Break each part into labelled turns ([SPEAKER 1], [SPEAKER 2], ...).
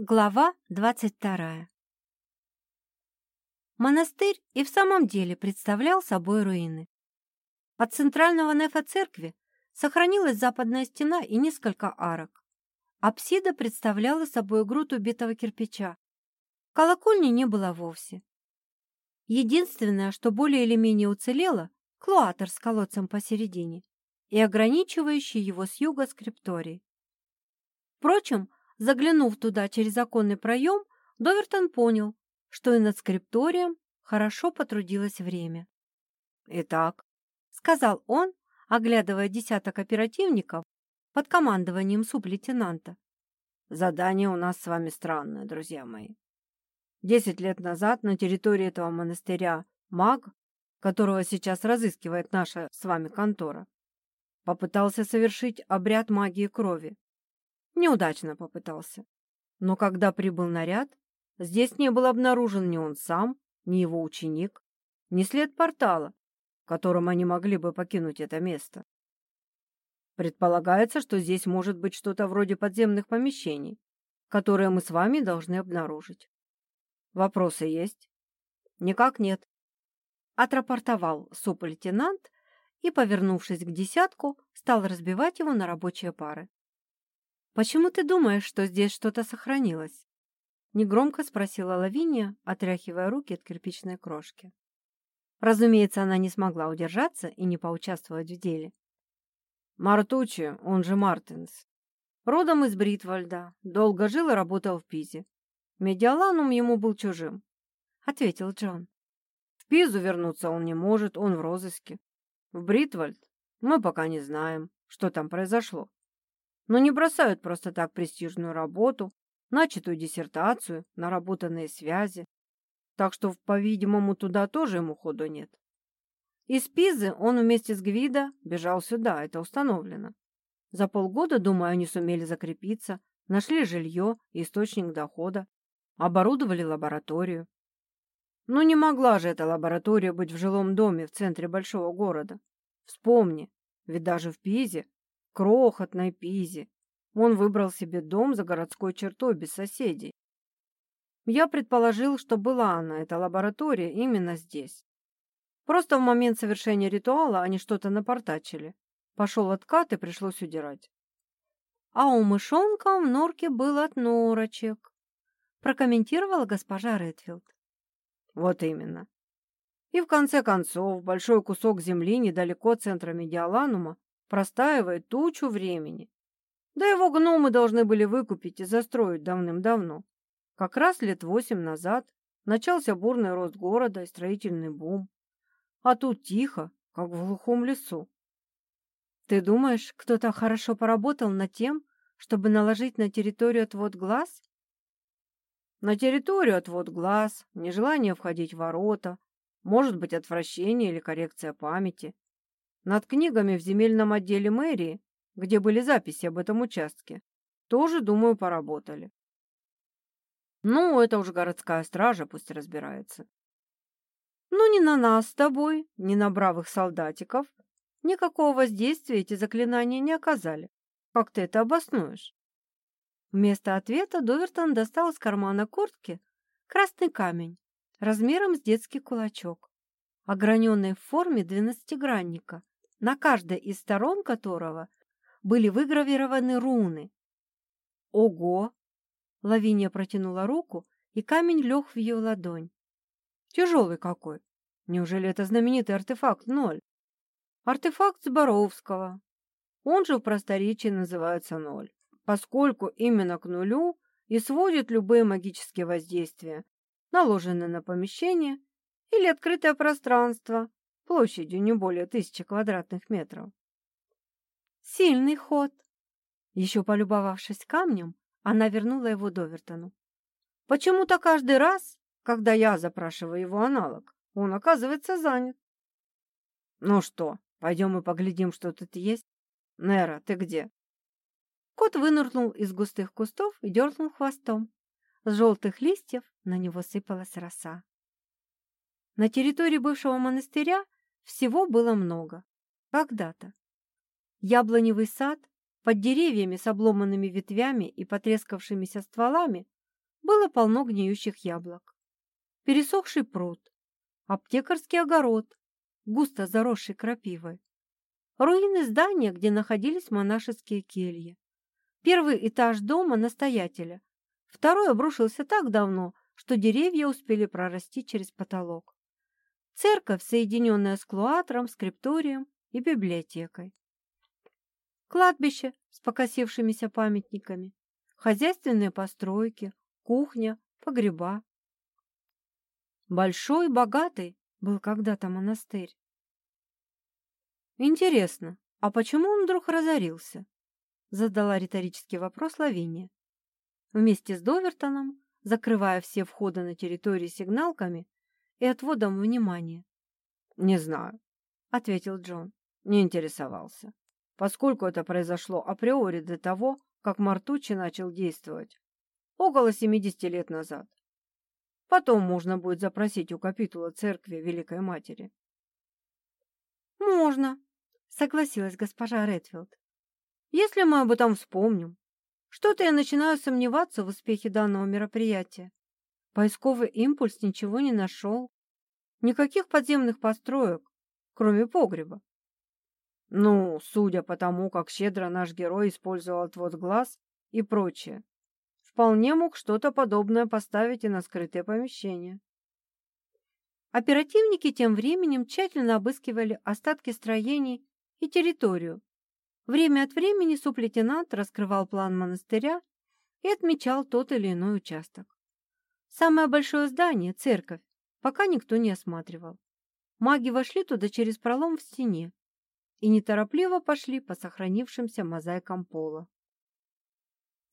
[SPEAKER 1] Глава 22 Монастырь и в самом деле представлял собой руины. От центрального нефа церкви сохранилась западная стена и несколько арок. Апсида представляла собой груд убитого кирпича. Колокольни не было вовсе. Единственное, что более или менее уцелело, клуатор с колодцем посередине и ограничивающий его с юга скрипторий. Впрочем, Заглянув туда через оконный проем, Довертон понял, что и над скрипторием хорошо потрудилось время.
[SPEAKER 2] «Итак», —
[SPEAKER 1] сказал он, оглядывая десяток оперативников под командованием сублейтенанта.
[SPEAKER 2] «Задание у нас с вами странное, друзья мои. Десять лет назад на территории этого монастыря маг, которого сейчас разыскивает наша с вами контора, попытался совершить обряд магии крови. Неудачно попытался. Но когда прибыл наряд, здесь не был обнаружен ни он сам, ни его ученик, ни след портала, которым они могли бы покинуть это место. Предполагается, что здесь может быть что-то вроде подземных помещений, которые мы с вами должны обнаружить. Вопросы есть?
[SPEAKER 1] Никак нет. Отрапортовал супер-лейтенант и, повернувшись к десятку, стал разбивать его на рабочие пары. «Почему ты думаешь, что здесь что-то сохранилось?» Негромко спросила Лавиния, отряхивая руки от кирпичной крошки. Разумеется, она не смогла удержаться и не поучаствовать в деле.
[SPEAKER 2] Мартучи, он же Мартинс. Родом из Бритвальда, долго жил и работал в Пизе. Медиаланум ему был чужим, — ответил Джон. В Пизу вернуться он не может, он в розыске. В Бритвальд мы пока не знаем, что там произошло но не бросают просто так престижную работу, начатую диссертацию, наработанные связи. Так что, по-видимому, туда тоже ему ходу нет. Из Пизы он вместе с Гвида бежал сюда, это установлено. За полгода, думаю, они сумели закрепиться, нашли жилье и источник дохода, оборудовали лабораторию. Ну не могла же эта лаборатория быть в жилом доме в центре большого города. Вспомни, ведь даже в Пизе крохотной Пизе. Он выбрал себе дом за городской чертой без соседей. Я предположил, что была она, эта лаборатория, именно здесь. Просто в момент совершения ритуала они что-то напортачили. Пошел откат и пришлось удирать.
[SPEAKER 1] А у мышонка в норке был от норочек, прокомментировала госпожа Редфилд.
[SPEAKER 2] Вот именно. И в конце концов большой кусок земли недалеко от центра Медиаланума простаивает тучу времени. Да его гномы должны были выкупить и застроить давным-давно. Как раз лет восемь назад начался бурный рост города и строительный бум. А тут тихо, как в глухом лесу.
[SPEAKER 1] Ты думаешь, кто-то хорошо поработал над тем, чтобы наложить на территорию отвод глаз?
[SPEAKER 2] На территорию отвод глаз, нежелание входить в ворота, может быть, отвращение или коррекция памяти. Над книгами в земельном отделе мэрии, где были записи об этом участке, тоже, думаю, поработали. Ну, это уж городская стража пусть разбирается.
[SPEAKER 1] Но ни на нас с тобой, ни на бравых солдатиков никакого воздействия эти заклинания не оказали. Как ты это обоснуешь? Вместо ответа Довертон достал из кармана куртки красный камень размером с детский кулачок, ограненный в форме двенадцатигранника на каждой из сторон которого были выгравированы руны. «Ого!» Лавиния протянула руку, и камень лег в ее ладонь. «Тяжелый какой! Неужели это знаменитый артефакт ноль?» «Артефакт Зборовского. Он же в просторечии называется ноль, поскольку именно к нулю и сводит любые магические воздействия, наложенные на помещение или открытое пространство, площадью не более тысячи квадратных метров. Сильный ход. Еще полюбовавшись камнем, она вернула его Довертону. Почему-то каждый раз, когда я запрашиваю его аналог, он оказывается занят. Ну что, пойдем и поглядим, что тут есть? Нера, ты где? Кот вынырнул из густых кустов и дернул хвостом. С желтых листьев на него сыпалась роса. На территории бывшего монастыря всего было много. Когда-то. Яблоневый сад под деревьями с обломанными ветвями и потрескавшимися стволами было полно гниющих яблок. Пересохший пруд, аптекарский огород, густо заросший крапивой, руины здания, где находились монашеские кельи. Первый этаж дома настоятеля, второй обрушился так давно, что деревья успели прорасти через потолок. Церковь, соединенная с клуатром, скрипторием и библиотекой. Кладбище с покосившимися памятниками, хозяйственные постройки, кухня, погреба. Большой, богатый был когда-то монастырь. Интересно, а почему он вдруг разорился? Задала риторический вопрос Лавиния. Вместе с Довертоном, закрывая все входы на территории сигналками и отводом внимания.
[SPEAKER 2] «Не знаю», — ответил Джон. «Не интересовался. Поскольку это произошло априори до того, как Мартучи начал действовать, около 70 лет назад. Потом можно будет запросить у капитула церкви Великой Матери.
[SPEAKER 1] «Можно», — согласилась госпожа Редфилд. «Если мы об этом вспомним. Что-то я начинаю сомневаться в успехе данного мероприятия. Поисковый импульс ничего не нашел. Никаких подземных построек, кроме погреба.
[SPEAKER 2] Ну, судя по тому, как щедро наш герой использовал отвод глаз и прочее, вполне мог что-то подобное поставить и на скрытые помещения.
[SPEAKER 1] Оперативники тем временем тщательно обыскивали остатки строений и территорию. Время от времени суплейтенант раскрывал план монастыря и отмечал тот или иной участок. Самое большое здание, церковь, пока никто не осматривал. Маги вошли туда через пролом в стене и неторопливо пошли по сохранившимся мозаикам пола.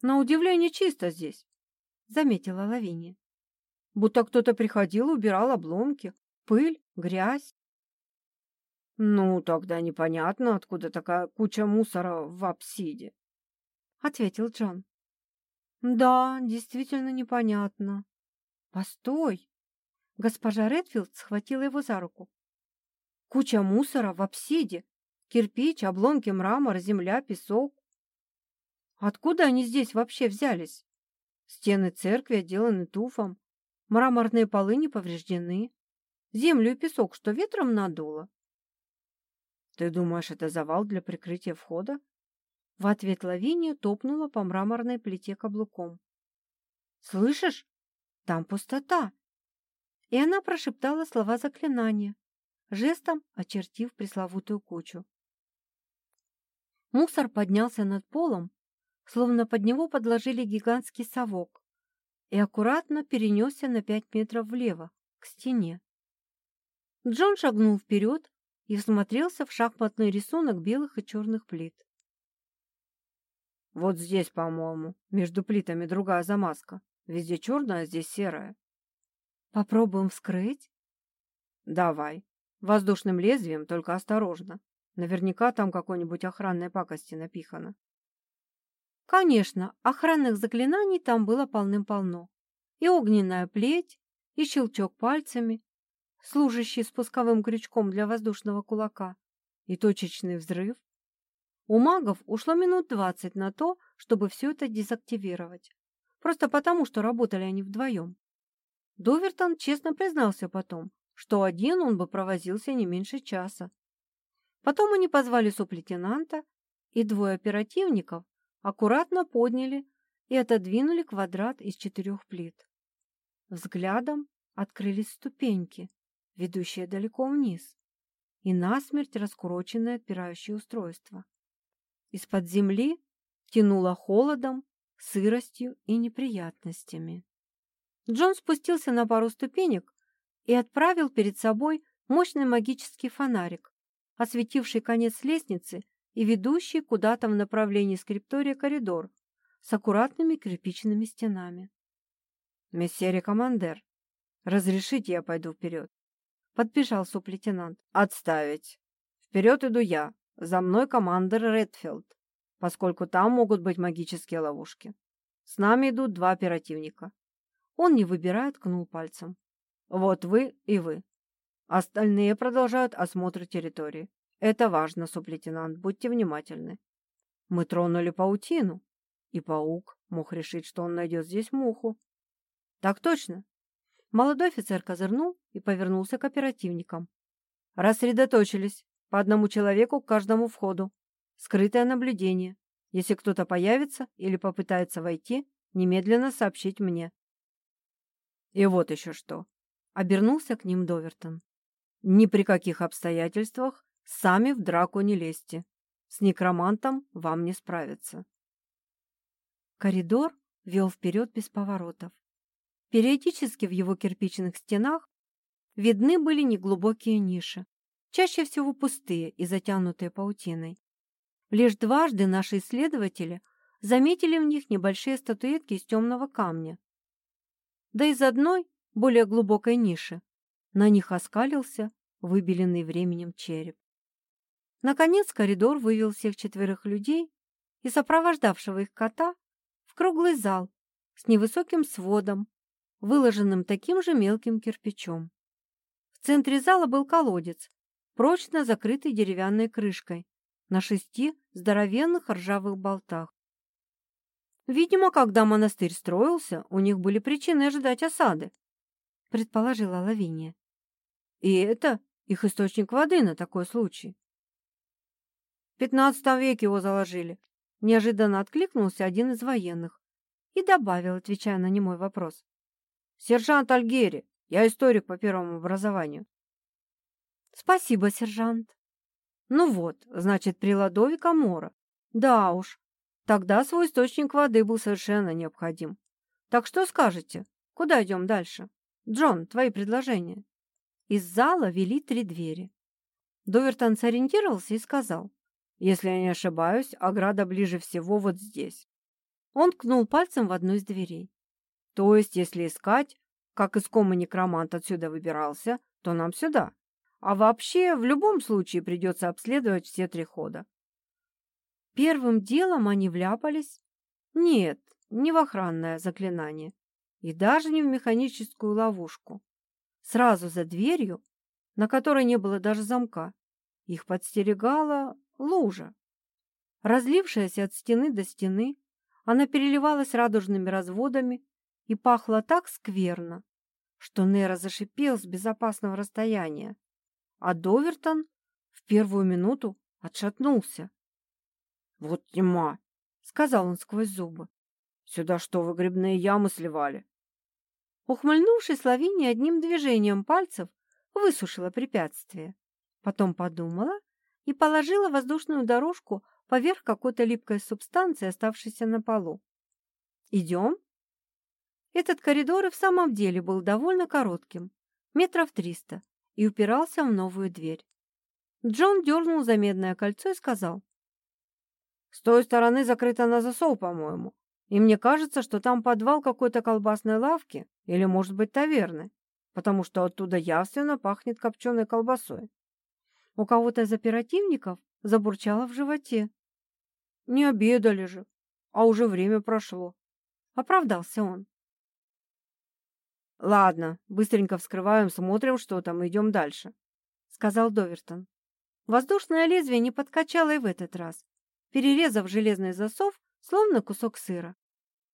[SPEAKER 2] «На удивление чисто здесь», — заметила Лавиния. «Будто кто-то приходил убирал обломки, пыль, грязь». «Ну, тогда непонятно, откуда такая куча мусора в апсиде», — ответил Джон.
[SPEAKER 1] «Да, действительно непонятно. Постой!» Госпожа Редфилд схватила его за руку. «Куча мусора в апсиде, кирпич, обломки мрамора, земля, песок. Откуда они здесь вообще взялись? Стены церкви отделаны туфом, мраморные полы не повреждены, землю и песок, что ветром надуло.
[SPEAKER 2] Ты думаешь, это завал для прикрытия входа?
[SPEAKER 1] В ответ Лавиния топнула по мраморной плите каблуком. Слышишь? Там пустота. И она прошептала слова заклинания, жестом очертив пресловутую кучу. Мусор поднялся над полом, словно под него подложили гигантский совок, и аккуратно перенесся на пять метров влево, к стене. Джон шагнул вперед и всмотрелся в шахматный рисунок белых и черных плит.
[SPEAKER 2] «Вот здесь, по-моему, между плитами другая замазка. Везде черная, а здесь серая».
[SPEAKER 1] «Попробуем вскрыть?»
[SPEAKER 2] «Давай. Воздушным лезвием, только осторожно. Наверняка там какой-нибудь охранной пакости напихано.
[SPEAKER 1] Конечно, охранных заклинаний там было полным-полно. И огненная плеть, и щелчок пальцами, служащий спусковым крючком для воздушного кулака, и точечный взрыв. У магов ушло минут двадцать на то, чтобы все это дезактивировать. Просто потому, что работали они вдвоем. Довертон честно признался потом, что один он бы провозился не меньше часа. Потом они позвали суплейтенанта, и двое оперативников аккуратно подняли и отодвинули квадрат из четырех плит. Взглядом открылись ступеньки, ведущие далеко вниз, и насмерть раскуроченное отпирающее устройство. Из-под земли тянуло холодом, сыростью и неприятностями. Джон спустился на пару ступенек и отправил перед собой мощный магический фонарик, осветивший конец лестницы и ведущий куда-то в направлении скриптория коридор с аккуратными кирпичными стенами.
[SPEAKER 2] «Месье командер, разрешите я пойду вперед?» Подбежал суплейтенант. «Отставить. Вперед иду я. За мной командир Редфилд, поскольку там могут быть магические ловушки. С нами идут два оперативника».
[SPEAKER 1] Он, не выбирая, ткнул пальцем.
[SPEAKER 2] «Вот вы и вы. Остальные продолжают осмотр территории. Это важно, сублейтенант, будьте внимательны. Мы тронули паутину, и паук мог решить, что он найдет здесь муху.
[SPEAKER 1] Так точно. Молодой офицер козырнул и повернулся к оперативникам. Рассредоточились. По одному человеку к каждому входу. Скрытое наблюдение. Если кто-то появится или попытается войти, немедленно сообщить мне. И вот еще что. Обернулся к ним Довертон. Ни при каких обстоятельствах сами в драку не лезьте. С некромантом вам не справиться.
[SPEAKER 2] Коридор вел вперед без поворотов. Периодически в его кирпичных стенах видны были неглубокие ниши, чаще всего пустые и затянутые паутиной. Лишь дважды наши исследователи заметили в них небольшие статуэтки из темного камня. Да из одной, более глубокой ниши, на них оскалился выбеленный временем череп. Наконец коридор вывел всех четверых людей и сопровождавшего их кота в круглый зал с невысоким сводом, выложенным таким же мелким кирпичом. В центре зала был колодец, прочно закрытый деревянной крышкой на шести здоровенных ржавых болтах. Видимо, когда монастырь строился, у них были причины ожидать осады, предположила Лавиния. И это их источник воды на такой случай. В пятнадцатом веке его заложили. Неожиданно откликнулся один из военных и добавил, отвечая на немой вопрос. «Сержант Альгери, я историк по первому образованию.
[SPEAKER 1] Спасибо, сержант.
[SPEAKER 2] Ну вот, значит, при Ладовика Мора. Да уж, тогда свой источник воды был совершенно необходим. Так что скажете, куда идем дальше? Джон, твои предложения.
[SPEAKER 1] Из зала вели три двери. Довертон сориентировался и сказал,
[SPEAKER 2] если я не ошибаюсь, ограда ближе всего вот здесь.
[SPEAKER 1] Он ткнул пальцем в одну из дверей.
[SPEAKER 2] То есть, если искать, как искомый некромант отсюда выбирался, то нам сюда. А вообще, в любом случае придется обследовать все три хода.
[SPEAKER 1] Первым делом они вляпались? Нет, не в охранное заклинание и даже не в механическую ловушку. Сразу за дверью, на которой не было даже замка, их подстерегала лужа. Разлившаяся от стены до стены, она переливалась радужными разводами и пахла так скверно, что Нера зашипел с безопасного расстояния а Довертон в первую минуту отшатнулся.
[SPEAKER 2] «Вот тьма!» — сказал он сквозь зубы. «Сюда что, вы грибные ямы сливали?»
[SPEAKER 1] Ухмыльнувшись, Лавиния одним движением пальцев высушила препятствие. Потом подумала и положила воздушную дорожку поверх какой-то липкой субстанции, оставшейся на полу. «Идем?» Этот коридор и в самом деле был довольно коротким, метров триста, и упирался в новую дверь. Джон дернул за медное кольцо и сказал.
[SPEAKER 2] «С той стороны закрыто на засов, по-моему, и мне кажется, что там подвал какой-то колбасной лавки или, может быть, таверны, потому что оттуда явственно пахнет копченой колбасой».
[SPEAKER 1] У кого-то из оперативников забурчало в животе.
[SPEAKER 2] «Не обедали же, а уже время прошло», — оправдался он. «Ладно, быстренько вскрываем, смотрим, что там, идем дальше», — сказал Довертон.
[SPEAKER 1] Воздушное лезвие не подкачало и в этот раз, перерезав железный засов, словно кусок сыра.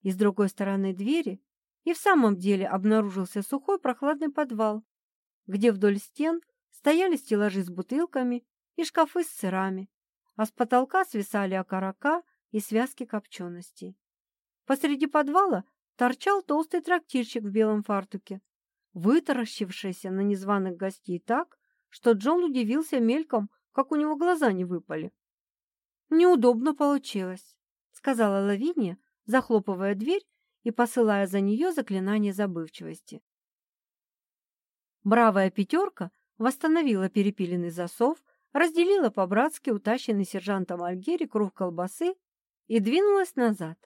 [SPEAKER 1] И с другой стороны двери и в самом деле обнаружился сухой прохладный подвал, где вдоль стен стояли стеллажи с бутылками и шкафы с сырами, а с потолка свисали окорока и связки копченостей. Посреди подвала торчал толстый трактирщик в белом фартуке, вытаращившийся на незваных гостей так, что Джон удивился мельком, как у него глаза не выпали. «Неудобно получилось», — сказала Лавиния, захлопывая дверь и посылая за нее заклинание забывчивости. Бравая пятерка восстановила перепиленный засов, разделила по-братски утащенный сержантом Альгери круг колбасы и двинулась назад.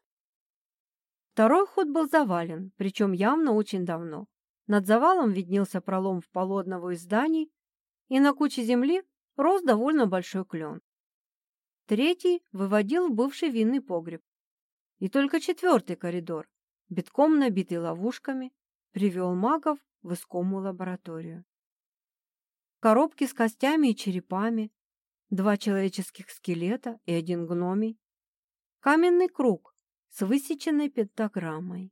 [SPEAKER 1] Второй ход был завален, причем явно очень давно. Над завалом виднелся пролом в полу одного из зданий, и на куче земли рос довольно большой клен. Третий выводил в бывший винный погреб. И только четвертый коридор, битком набитый ловушками, привел магов в искомую лабораторию. Коробки с костями и черепами, два человеческих скелета и один гномий, каменный круг, с высеченной пентаграммой.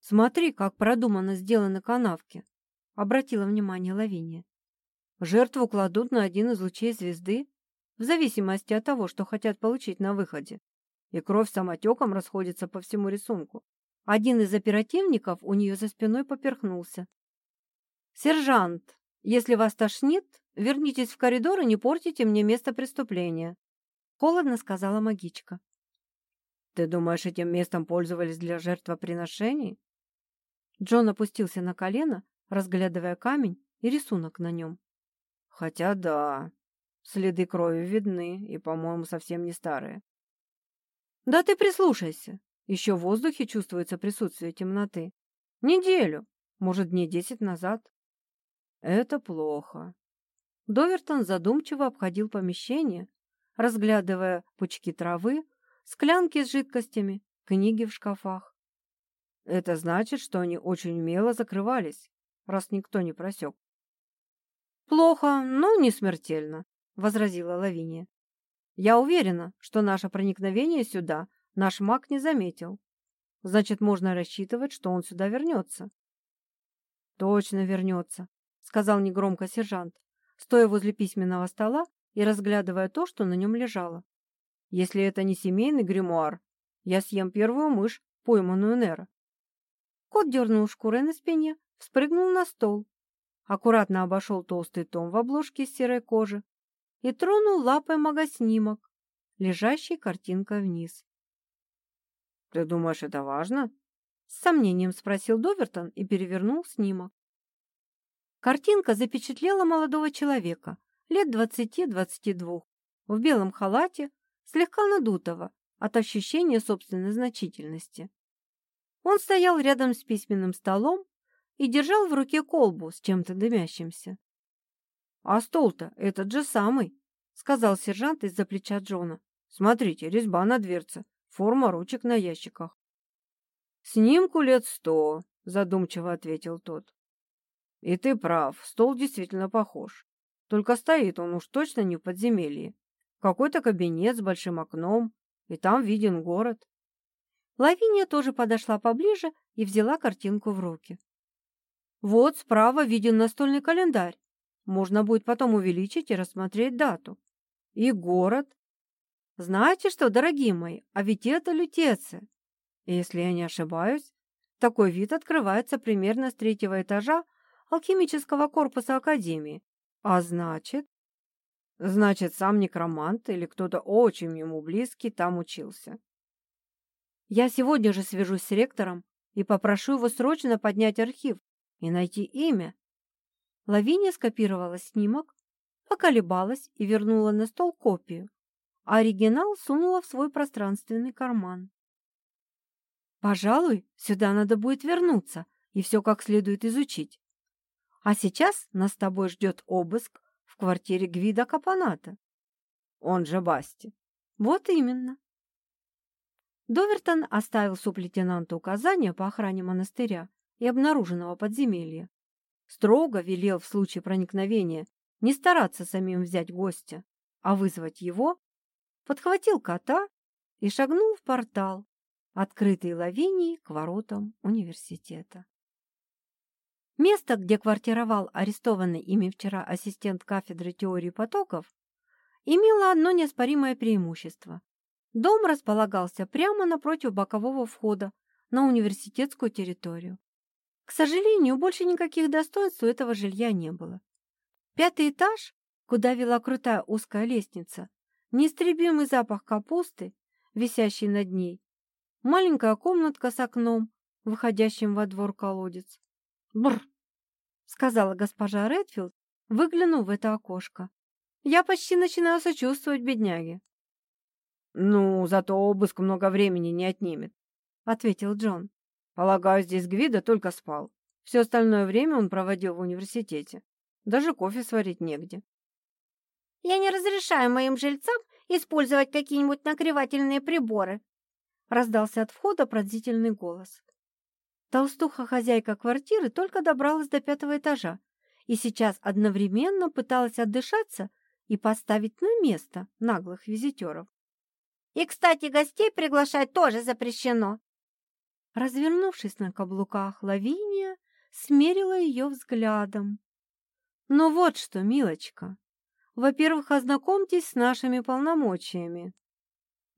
[SPEAKER 1] Смотри, как продуманно сделаны канавки, обратила внимание Лавиния. Жертву кладут на один из лучей звезды, в зависимости от того, что хотят получить на выходе. И кровь самотеком расходится по всему рисунку. Один из оперативников у нее за спиной поперхнулся. «Сержант, если вас тошнит, вернитесь в коридор и не портите мне место преступления», — холодно сказала магичка. «Ты думаешь, этим местом пользовались для жертвоприношений?» Джон опустился на колено, разглядывая камень и рисунок на нем. «Хотя да, следы крови видны и, по-моему, совсем не старые». «Да ты прислушайся. Еще в воздухе чувствуется присутствие темноты. Неделю, может, дней десять назад». «Это плохо». Довертон задумчиво обходил помещение, разглядывая пучки травы, склянки с жидкостями, книги в шкафах. Это значит, что они очень умело закрывались, раз никто не просек. «Плохо, но не смертельно», — возразила Лавиния. «Я уверена, что наше проникновение сюда наш маг не заметил. Значит, можно рассчитывать, что он сюда вернется». «Точно вернется», — сказал негромко сержант, стоя возле письменного стола и разглядывая то, что на нем лежало. «Если это не семейный гримуар, я съем первую мышь, пойманную Нера. Кот дернул шкурой на спине, вспрыгнул на стол, аккуратно обошел толстый том в обложке из серой кожи и тронул лапой магоснимок, лежащий картинкой вниз. «Ты думаешь, это важно?» С сомнением спросил Довертон и перевернул снимок. Картинка запечатлела молодого человека, лет двадцати-двадцати двух, в белом халате, слегка надутого от ощущения собственной значительности. Он стоял рядом с письменным столом и держал в руке колбу с чем-то дымящимся. «А стол-то этот же самый», — сказал сержант из-за плеча Джона. «Смотрите, резьба на дверце, форма ручек на ящиках». «Снимку лет сто», — задумчиво ответил тот. «И ты прав, стол действительно похож. Только стоит он уж точно не в подземелье. Какой-то кабинет с большим окном, и там виден город. Лавиния тоже подошла поближе и взяла картинку в руки. Вот справа виден настольный календарь. Можно будет потом увеличить и рассмотреть дату. И город. Знаете что, дорогие мои, а ведь это лютецы. Если я не ошибаюсь, такой вид открывается примерно с третьего этажа алхимического корпуса Академии. А значит... Значит, сам некромант или кто-то очень ему близкий там учился. Я сегодня же свяжусь с ректором и попрошу его срочно поднять архив и найти имя. Лавиния скопировала снимок, поколебалась и вернула на стол копию, а оригинал сунула в свой пространственный карман. Пожалуй, сюда надо будет вернуться и все как следует изучить. А сейчас нас с тобой ждет обыск в квартире Гвида Капаната. Он же Басти. Вот именно. Довертон оставил сублейтенанту указания по охране монастыря и обнаруженного подземелья. Строго велел в случае проникновения не стараться самим взять гостя, а вызвать его, подхватил кота и шагнул в портал, открытый лавинией к воротам университета. Место, где квартировал арестованный ими вчера ассистент кафедры теории потоков, имело одно неоспоримое преимущество Дом располагался прямо напротив бокового входа на университетскую территорию. К сожалению, больше никаких достоинств у этого жилья не было. Пятый этаж, куда вела крутая узкая лестница, неистребимый запах капусты, висящий над ней, маленькая комнатка с окном, выходящим во двор колодец. «Бррр!» — сказала госпожа Редфилд, выглянув в это окошко. «Я почти начинаю сочувствовать бедняге». «Ну, зато обыск много времени не отнимет», — ответил Джон. «Полагаю, здесь Гвида только спал. Все остальное время он проводил в университете. Даже кофе сварить негде».
[SPEAKER 3] «Я не разрешаю моим жильцам использовать какие-нибудь нагревательные приборы», — раздался от входа пронзительный голос.
[SPEAKER 1] Толстуха-хозяйка квартиры только добралась до пятого этажа и сейчас одновременно пыталась отдышаться и поставить на место наглых визитеров.
[SPEAKER 3] И, кстати, гостей приглашать тоже запрещено.
[SPEAKER 1] Развернувшись на каблуках, Лавиния смерила ее взглядом. «Ну вот что, милочка, во-первых, ознакомьтесь с нашими полномочиями».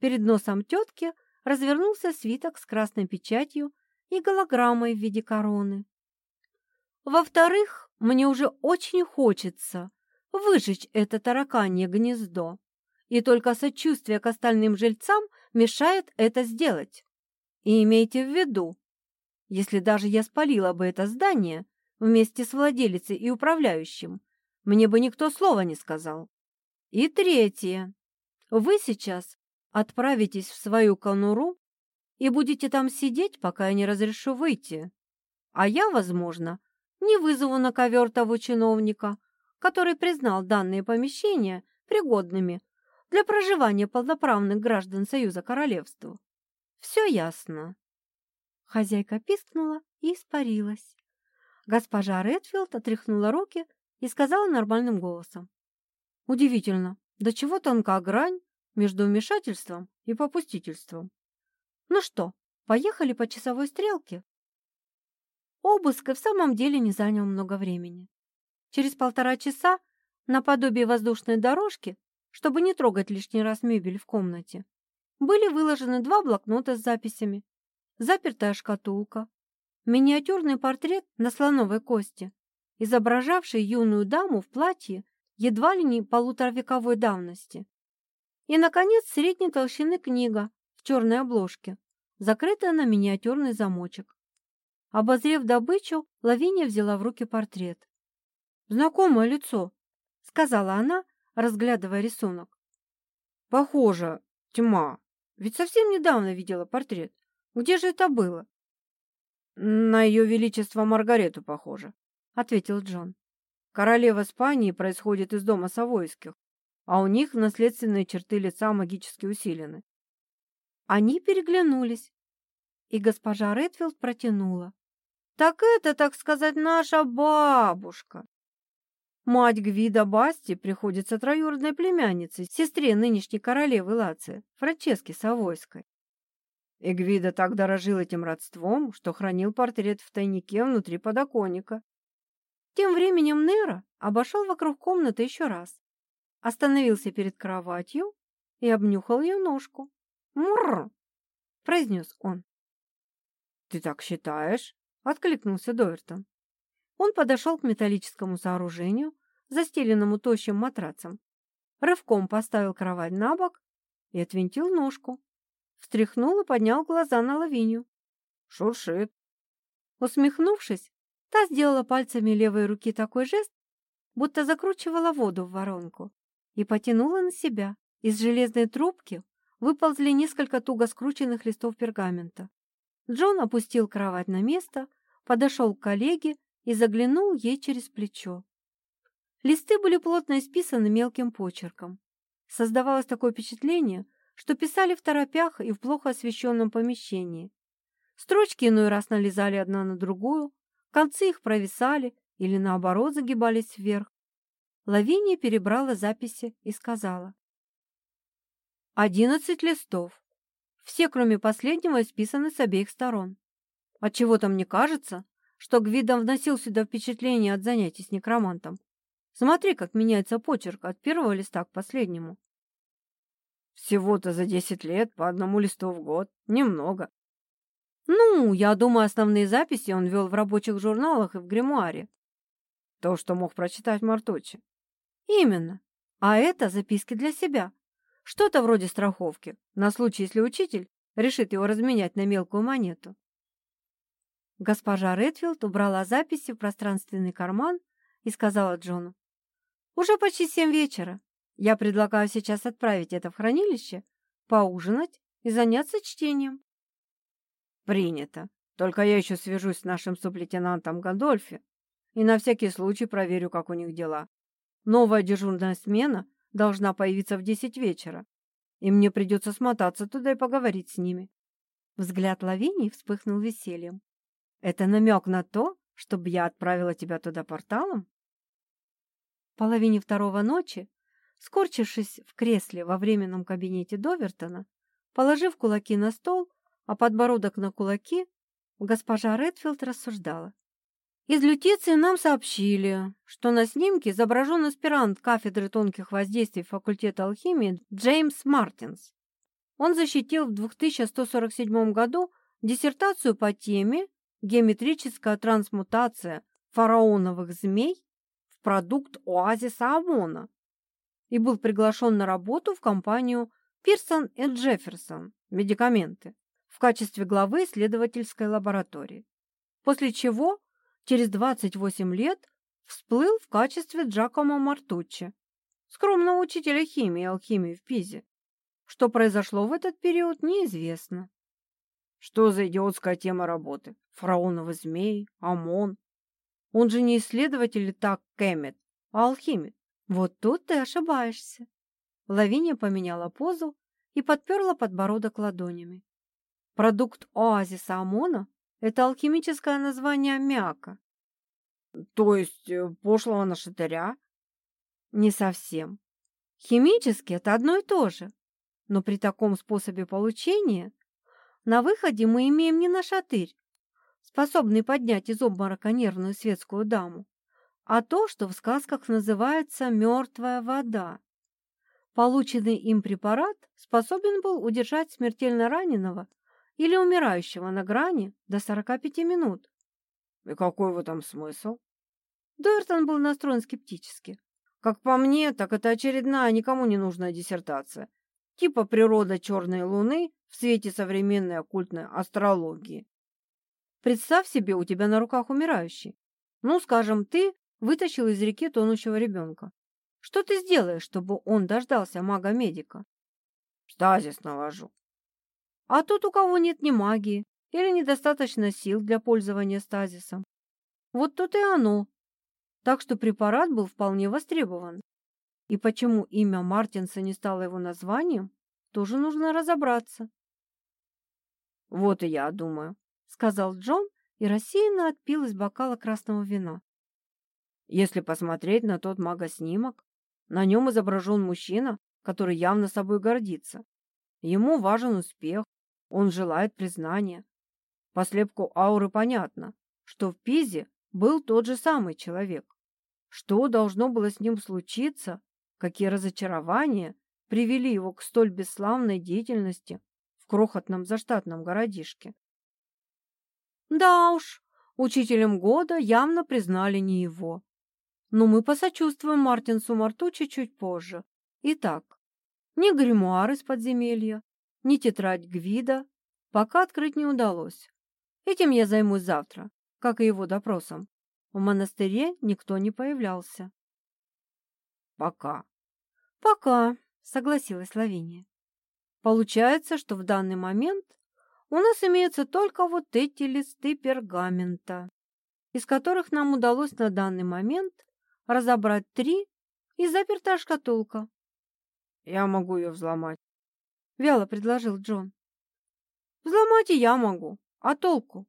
[SPEAKER 1] Перед носом тетки развернулся свиток с красной печатью и голограммой в виде короны. Во-вторых, мне уже очень хочется выжечь это тараканье гнездо, и только сочувствие к остальным жильцам мешает это сделать. И имейте в виду, если даже я спалила бы это здание вместе с владелицей и управляющим, мне бы никто слова не сказал. И третье. Вы сейчас отправитесь в свою конуру и будете там сидеть, пока я не разрешу выйти. А я, возможно, не вызову на ковер того чиновника, который признал данные помещения пригодными для проживания полноправных граждан Союза Королевства. Все ясно. Хозяйка пискнула и испарилась. Госпожа Редфилд отряхнула руки и сказала нормальным голосом. Удивительно, до чего тонка грань между вмешательством и попустительством. Ну что, поехали по часовой стрелке? Обыск и в самом деле не занял много времени. Через полтора часа, наподобие воздушной дорожки, чтобы не трогать лишний раз мебель в комнате, были выложены два блокнота с записями, запертая шкатулка, миниатюрный портрет на слоновой кости, изображавший юную даму в платье едва ли не полуторавековой давности. И, наконец, средней толщины книга черной обложке, закрытая на миниатюрный замочек. Обозрев добычу, Лавиния взяла в руки портрет. «Знакомое лицо», — сказала она, разглядывая рисунок. «Похоже, тьма. Ведь совсем недавно видела портрет. Где же это было?» «На ее величество Маргарету похоже», — ответил Джон. «Королева Испании происходит из дома Савойских, а у них наследственные черты лица магически усилены». Они переглянулись, и госпожа Редфилд протянула. «Так это, так сказать, наша бабушка!» Мать Гвида Басти приходится троюродной племянницей, сестре нынешней королевы Лации, Франчески Савойской. И Гвида так дорожил этим родством, что хранил портрет в тайнике внутри подоконника. Тем временем Нера обошел вокруг комнаты еще раз, остановился перед кроватью и обнюхал ее ножку. «Мурр!» — произнес он. «Ты так считаешь?» — откликнулся Довертон. Он подошел к металлическому сооружению, застеленному тощим матрацем, рывком поставил кровать на бок и отвинтил ножку. Встряхнул и поднял глаза на лавинию. «Шуршит!» Усмехнувшись, та сделала пальцами левой руки такой жест, будто закручивала воду в воронку, и потянула на себя. Из железной трубки выползли несколько туго скрученных листов пергамента. Джон опустил кровать на место, подошел к коллеге и заглянул ей через плечо. Листы были плотно исписаны мелким почерком. Создавалось такое впечатление, что писали в торопях и в плохо освещенном помещении. Строчки иной раз налезали одна на другую, концы их провисали или, наоборот, загибались вверх. Лавиния перебрала записи и сказала. «Одиннадцать листов. Все, кроме последнего, исписаны с обеих сторон. Отчего-то мне кажется, что Гвидом вносил сюда впечатление от занятий с некромантом. Смотри, как меняется почерк от первого листа к последнему. Всего-то за десять лет по одному листу в год. Немного. Ну, я думаю, основные записи он вел в рабочих журналах и в гримуаре. То, что мог прочитать Мартучи. Именно. А это записки для себя. Что-то вроде страховки, на случай, если учитель решит его разменять на мелкую монету. Госпожа Редфилд убрала записи в пространственный карман и сказала Джону. «Уже почти семь вечера. Я предлагаю сейчас отправить это в хранилище, поужинать и заняться чтением». «Принято. Только я еще свяжусь с нашим сублейтенантом Гандольфи и на всякий случай проверю, как у них дела. Новая дежурная смена должна появиться в десять вечера, и мне придется смотаться туда и поговорить с ними». Взгляд Лавинии вспыхнул весельем. Это намек на то, чтобы я отправила тебя туда порталом? В половине второго ночи, скорчившись в кресле во временном кабинете Довертона, положив кулаки на стол, а подбородок на кулаки, Госпожа Редфилд рассуждала. Из Лютиции нам сообщили, что на снимке изображен аспирант кафедры тонких воздействий факультета алхимии Джеймс Мартинс. Он защитил в 2147 году диссертацию по теме «Геометрическая трансмутация фараоновых змей в продукт оазиса Амона» и был приглашен на работу в компанию Пирсон и Джефферсон «Медикаменты» в качестве главы исследовательской лаборатории, после чего через 28 лет всплыл в качестве Джакомо Мартуччи, скромного учителя химии и алхимии в Пизе. Что произошло в этот период, неизвестно.
[SPEAKER 2] Что за идиотская тема работы? Фараоновы змеи, ОМОН. Он же не исследователь так Кэммет, а алхимик.
[SPEAKER 1] Вот тут ты ошибаешься. Лавиния поменяла позу и подперла подбородок ладонями. Продукт оазиса ОМОНа – это алхимическое название аммиака.
[SPEAKER 2] То есть э, пошлого нашатыря?
[SPEAKER 1] Не совсем. Химически это одно и то же. Но при таком способе получения на выходе мы имеем не нашатырь, способный поднять из обморока нервную светскую даму, а то, что в сказках называется «мертвая вода». Полученный им препарат способен был удержать смертельно раненого или умирающего на грани до 45 минут.
[SPEAKER 2] И какой в этом смысл?
[SPEAKER 1] Дойртон был настроен скептически.
[SPEAKER 2] Как по мне, так это очередная никому не нужная диссертация. Типа природа черной луны в свете современной оккультной астрологии.
[SPEAKER 1] Представь себе, у тебя на руках умирающий. Ну, скажем, ты вытащил из реки тонущего ребенка. Что ты сделаешь, чтобы он дождался мага-медика?
[SPEAKER 2] Стазис наложу.
[SPEAKER 1] А тут у кого нет ни магии или недостаточно сил для пользования стазисом. Вот тут и оно. Так что препарат был вполне востребован. И почему имя Мартинса не стало его названием, тоже нужно разобраться.
[SPEAKER 2] «Вот и я думаю», —
[SPEAKER 1] сказал Джон и рассеянно отпил из бокала красного вина.
[SPEAKER 2] «Если посмотреть на тот магоснимок, на нем изображен мужчина, который явно собой гордится. Ему важен успех, он желает признания. По слепку ауры понятно, что в Пизе был тот же самый человек. Что должно было с ним случиться, какие разочарования привели его к столь бесславной деятельности в крохотном заштатном городишке.
[SPEAKER 1] Да уж, учителем года явно признали не его. Но мы посочувствуем Мартинсу Мартучи чуть позже. Итак, ни гримуар из подземелья, ни тетрадь Гвида пока открыть не удалось. Этим я займусь завтра, как и его допросом. В монастыре никто не появлялся.
[SPEAKER 2] Пока.
[SPEAKER 1] Пока, согласилась Лавиния. Получается, что в данный момент у нас имеются только вот эти листы пергамента, из которых нам удалось на данный момент разобрать три и заперта шкатулка.
[SPEAKER 2] Я могу ее взломать.
[SPEAKER 1] — вяло предложил Джон.
[SPEAKER 2] «Взломать и я могу. А толку?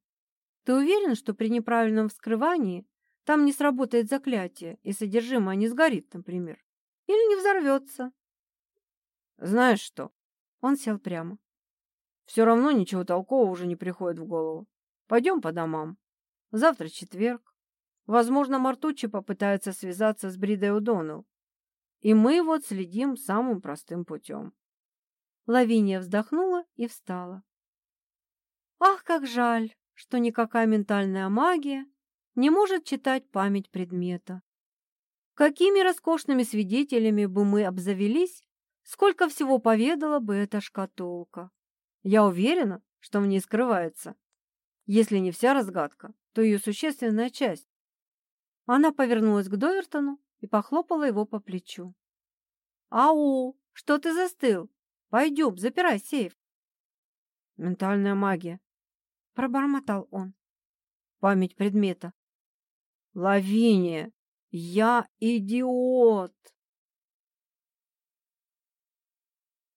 [SPEAKER 1] Ты уверен, что при неправильном вскрывании там не сработает заклятие и содержимое не сгорит, например? Или не взорвется?»
[SPEAKER 2] «Знаешь что?»
[SPEAKER 1] Он сел прямо.
[SPEAKER 2] «Все равно ничего толкового уже не приходит в голову. Пойдем по домам. Завтра четверг. Возможно, Мартучи попытается связаться с Бридой О'Доннелл. И мы вот следим самым простым путем.
[SPEAKER 1] Лавиния вздохнула и встала. Ах, как жаль, что никакая ментальная магия не может читать память предмета. Какими роскошными свидетелями бы мы обзавелись, сколько всего поведала бы эта шкатулка. Я уверена, что в ней скрывается, если не вся разгадка, то ее существенная часть. Она повернулась к Дойертону и похлопала его по плечу. «Ау, что ты застыл? Пойдем, запирай сейф.
[SPEAKER 2] Ментальная магия.
[SPEAKER 1] Пробормотал он.
[SPEAKER 2] Память предмета. Лавиния, я идиот!